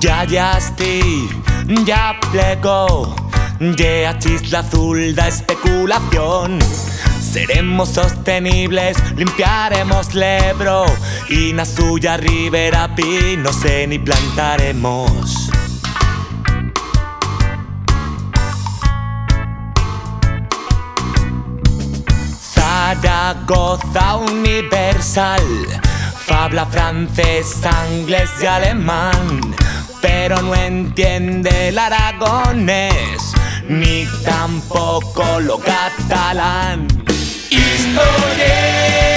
Llasti ya plegó Ya chisla azul da especulación. Seremos sostenibles, limpiaremos l'Ebro. Y na suya ribera no sé ni plantaremos. Zaragoza universal, fabla francés, inglés y alemán, pero no entiende el aragonés, ni tampoco lo catalán. Historia